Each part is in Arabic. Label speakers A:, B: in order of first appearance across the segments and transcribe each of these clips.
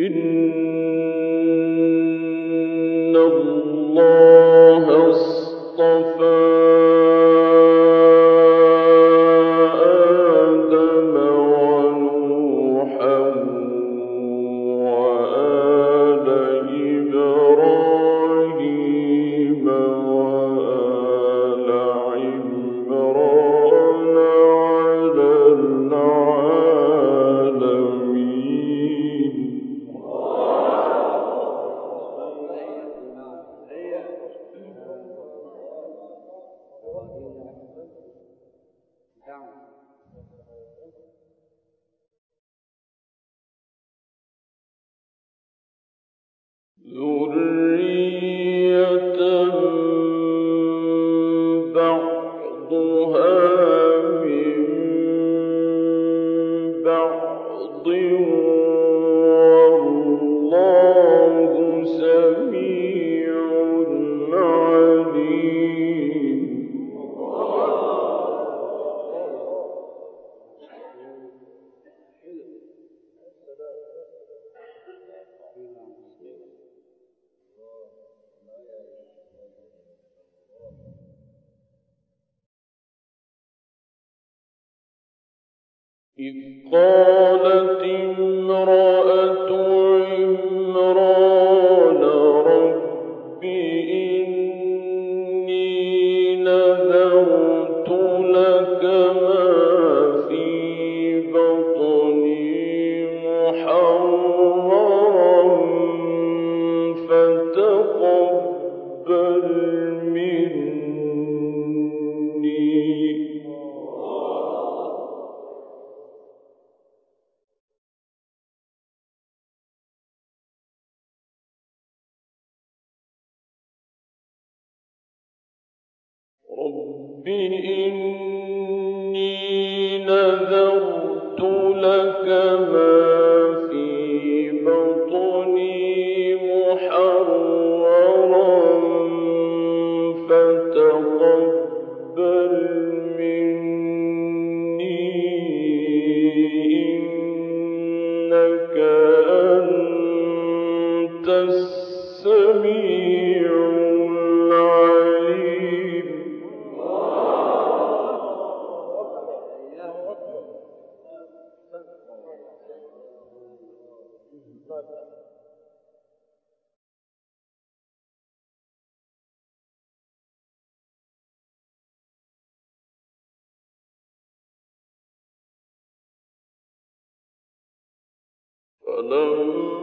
A: إن ذرية alone.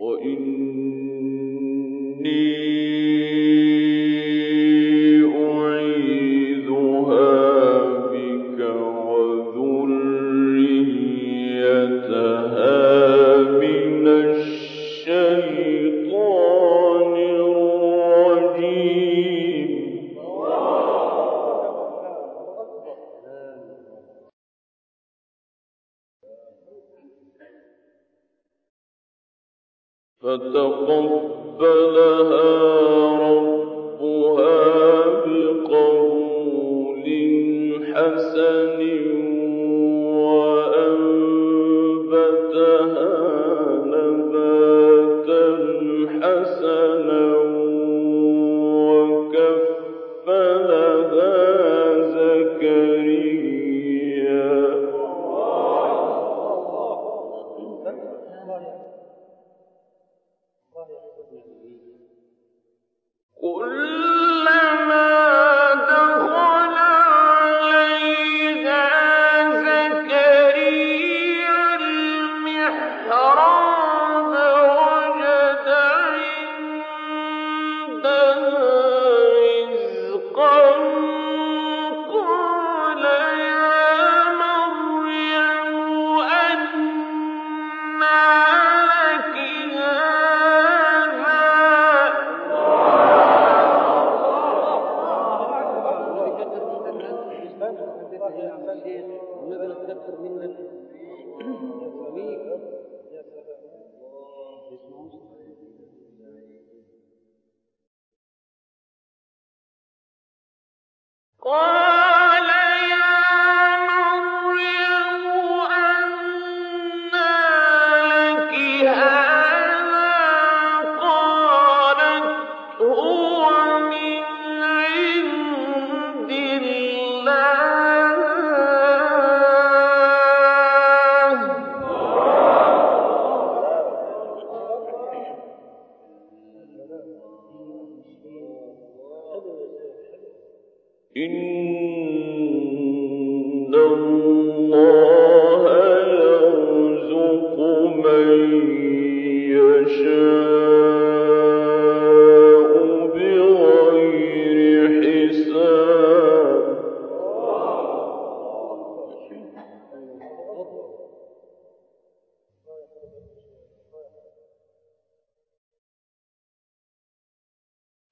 B: وإني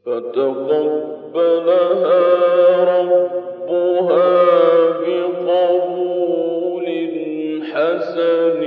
A: فتقبلها ربها بقبول حسن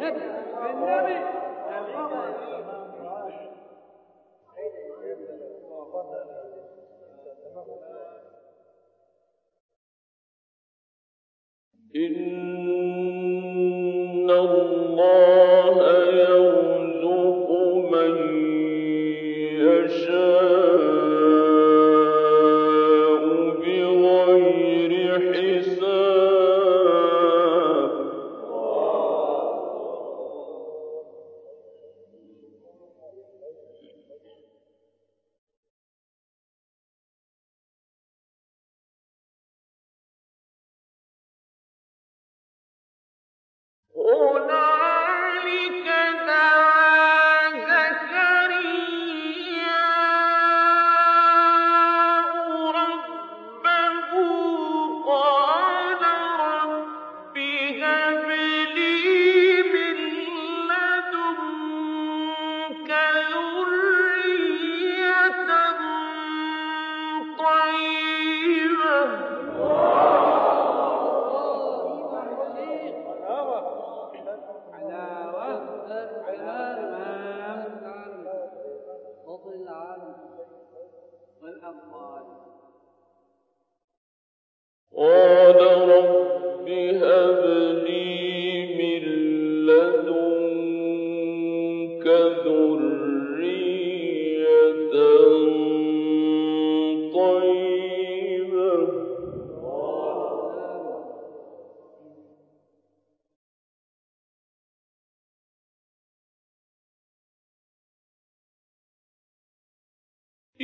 C: بالنبي
A: إن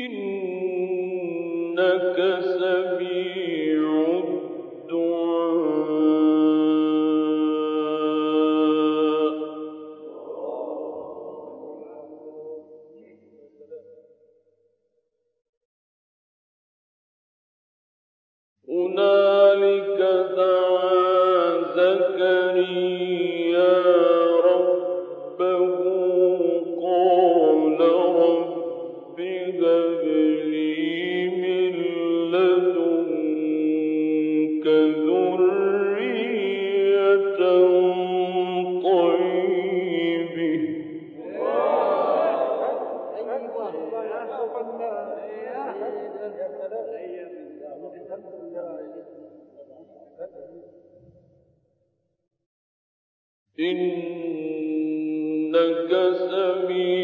A: إنك سميع إنك سميع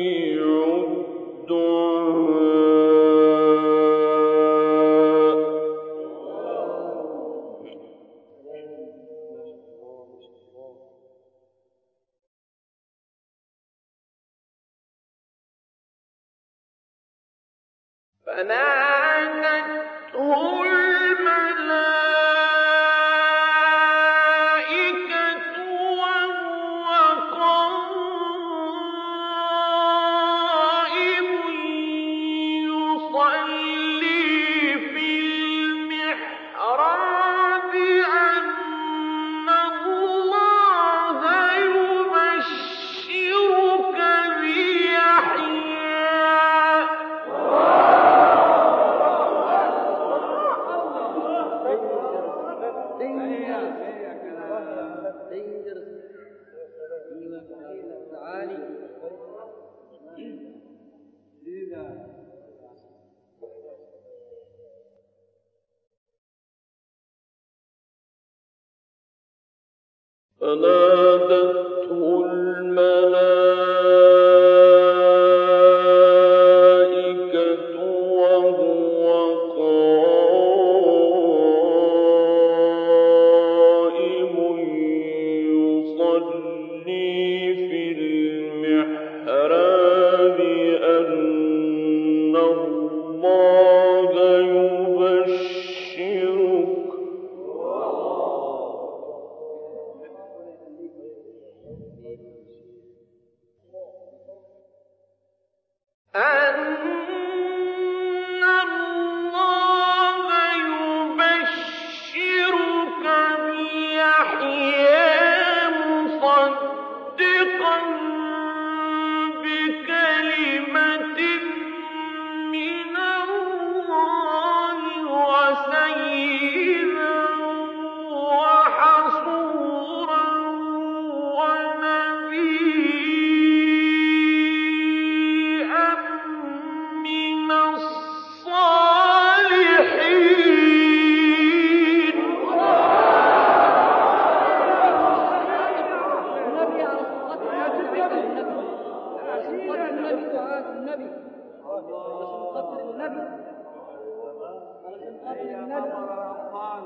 A: وقال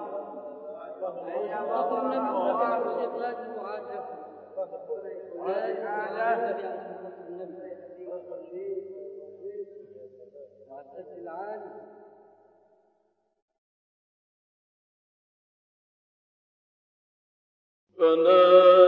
C: النبي
A: صلى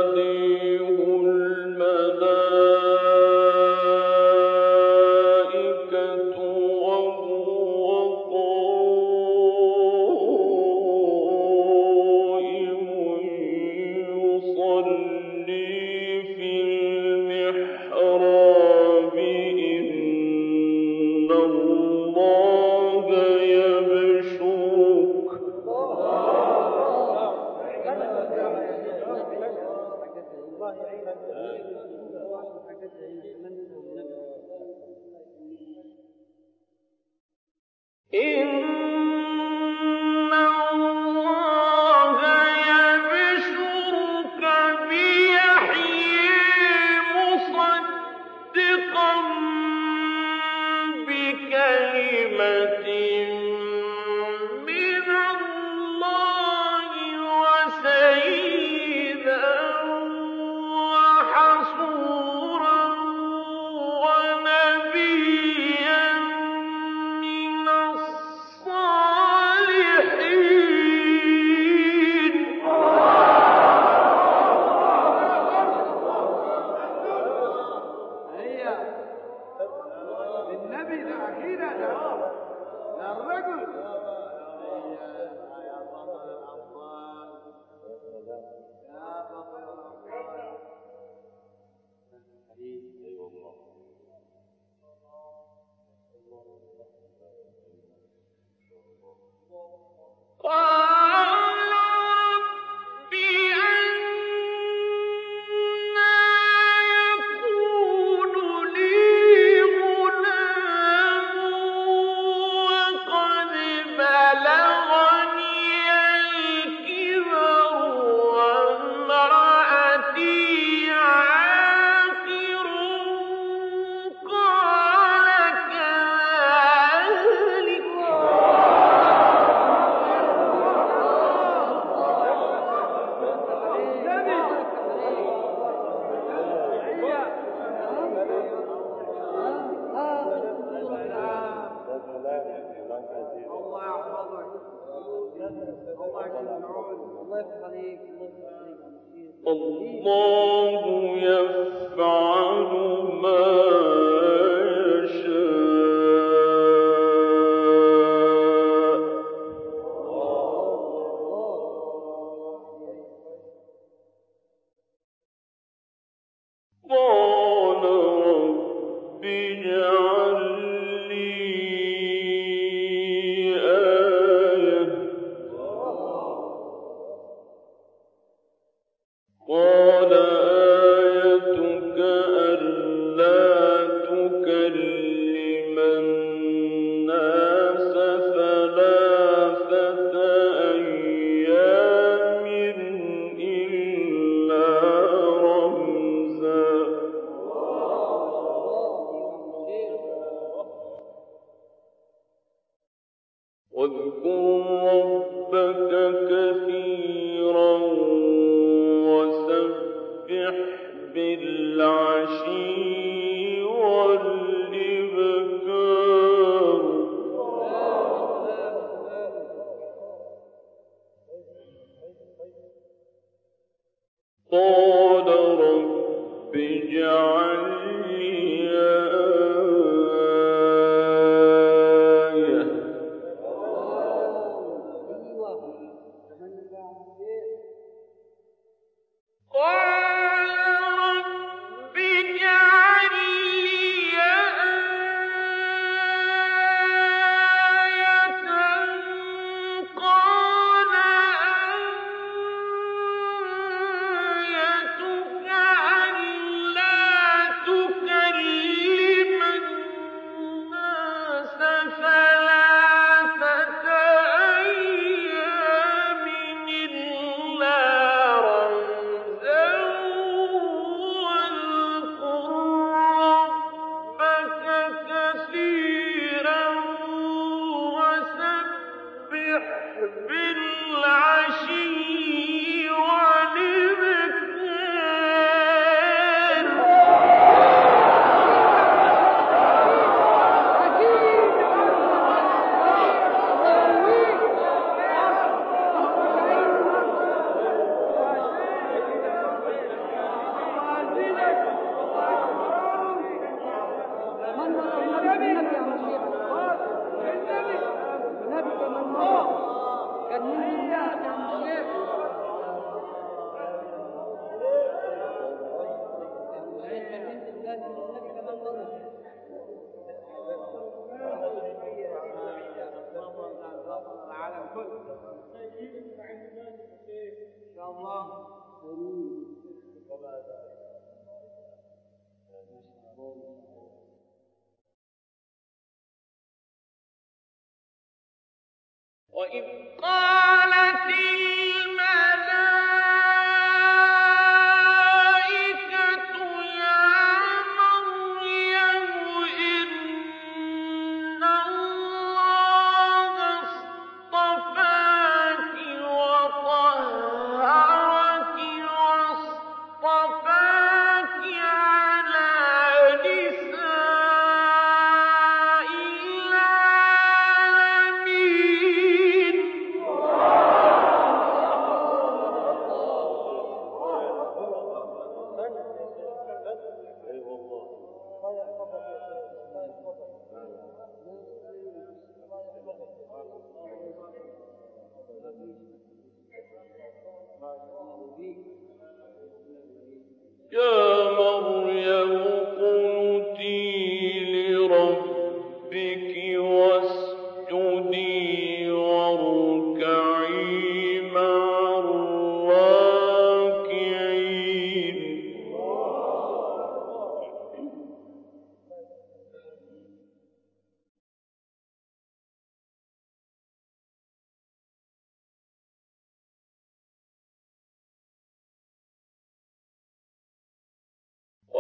A: الله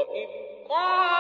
A: وإذ قالت